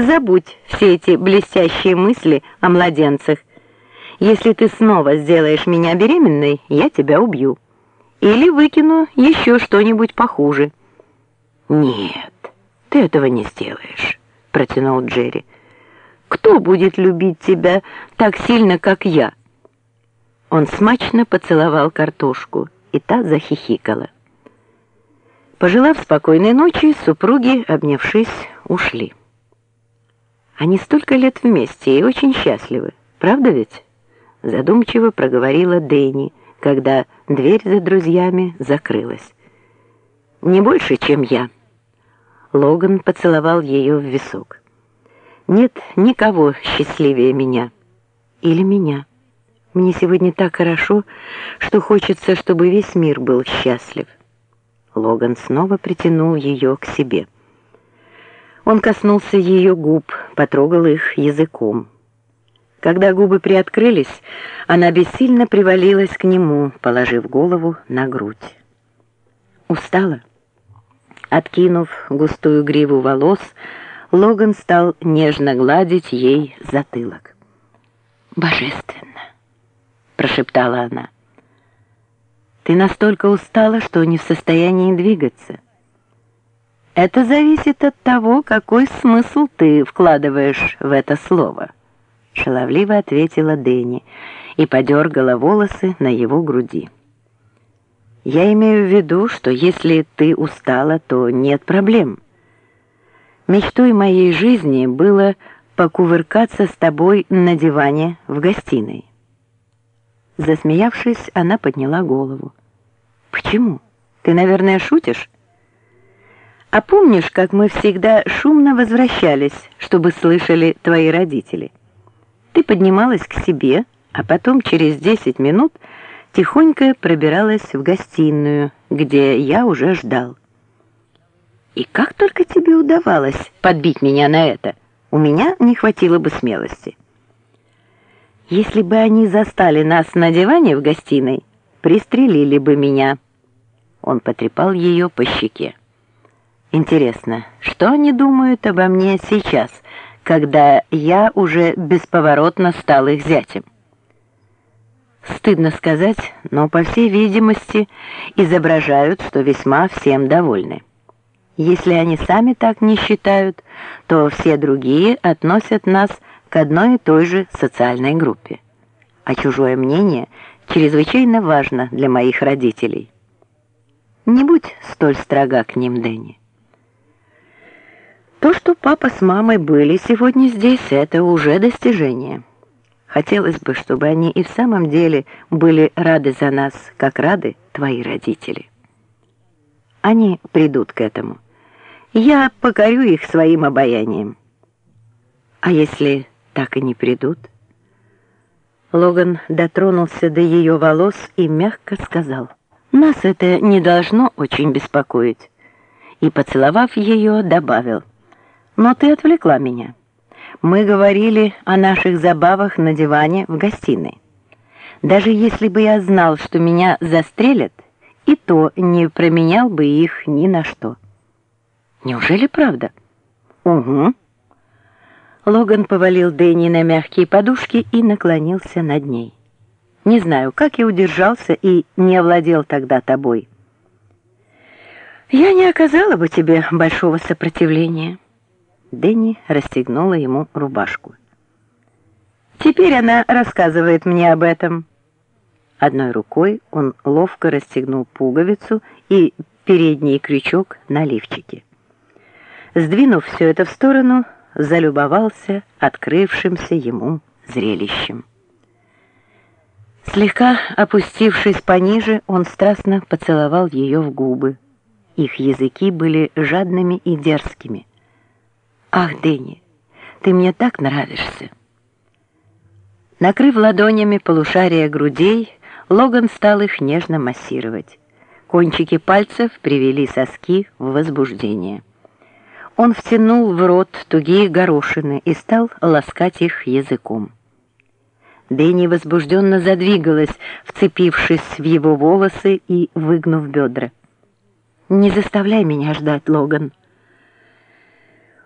Забудь все эти блестящие мысли о младенцах. Если ты снова сделаешь меня беременной, я тебя убью. Или выкину еще что-нибудь похуже». «Нет, ты этого не сделаешь», — протянул Джерри. «Кто будет любить тебя так сильно, как я?» Он смачно поцеловал картошку, и та захихикала. Пожелав спокойной ночи, супруги, обнявшись, ушли. Они столько лет вместе и очень счастливы, правда ведь? Задумчиво проговорила Дэнни, когда дверь за друзьями закрылась. Не больше, чем я. Логан поцеловал ее в висок. Нет никого счастливее меня. Или меня. Мне сегодня так хорошо, что хочется, чтобы весь мир был счастлив. Логан снова притянул ее к себе. Он коснулся ее губ, потрогал их языком. Когда губы приоткрылись, она бессильно привалилась к нему, положив голову на грудь. Устала? Откинув густую гриву волос, Логан стал нежно гладить ей затылок. «Божественно!» — прошептала она. «Ты настолько устала, что не в состоянии двигаться». Это зависит от того, какой смысл ты вкладываешь в это слово, шаловливо ответила Дени и подергала волосы на его груди. Я имею в виду, что если ты устала, то нет проблем. Мечтой моей жизни было покувыркаться с тобой на диване в гостиной. Засмеявшись, она подняла голову. Почему? Ты, наверное, шутишь? А помнишь, как мы всегда шумно возвращались, чтобы слышали твои родители? Ты поднималась к себе, а потом через десять минут тихонько пробиралась в гостиную, где я уже ждал. И как только тебе удавалось подбить меня на это? У меня не хватило бы смелости. Если бы они застали нас на диване в гостиной, пристрелили бы меня. Он потрепал ее по щеке. Интересно, что они думают обо мне сейчас, когда я уже бесповоротно стал их зятем? Стыдно сказать, но, по всей видимости, изображают, что весьма всем довольны. Если они сами так не считают, то все другие относят нас к одной и той же социальной группе. А чужое мнение чрезвычайно важно для моих родителей. Не будь столь строга к ним, Дэнни. То, что папа с мамой были сегодня здесь, это уже достижение. Хотелось бы, чтобы они и в самом деле были рады за нас, как рады твои родители. Они придут к этому. Я покорю их своим обаянием. А если так и не придут? Логан дотронулся до ее волос и мягко сказал, «Нас это не должно очень беспокоить». И, поцеловав ее, добавил, но ты отвлекла меня. Мы говорили о наших забавах на диване в гостиной. Даже если бы я знал, что меня застрелят, и то не променял бы их ни на что. Неужели правда? Угу. Логан повалил Дэнни на мягкие подушки и наклонился над ней. Не знаю, как я удержался и не овладел тогда тобой. Я не оказала бы тебе большого сопротивления. Дэнни расстегнула ему рубашку. «Теперь она рассказывает мне об этом». Одной рукой он ловко расстегнул пуговицу и передний крючок на лифчике. Сдвинув все это в сторону, залюбовался открывшимся ему зрелищем. Слегка опустившись пониже, он страстно поцеловал ее в губы. Их языки были жадными и дерзкими. «Ах, Дэнни, ты мне так нравишься!» Накрыв ладонями полушария грудей, Логан стал их нежно массировать. Кончики пальцев привели соски в возбуждение. Он втянул в рот тугие горошины и стал ласкать их языком. Дэнни возбужденно задвигалась, вцепившись в его волосы и выгнув бедра. «Не заставляй меня ждать, Логан!»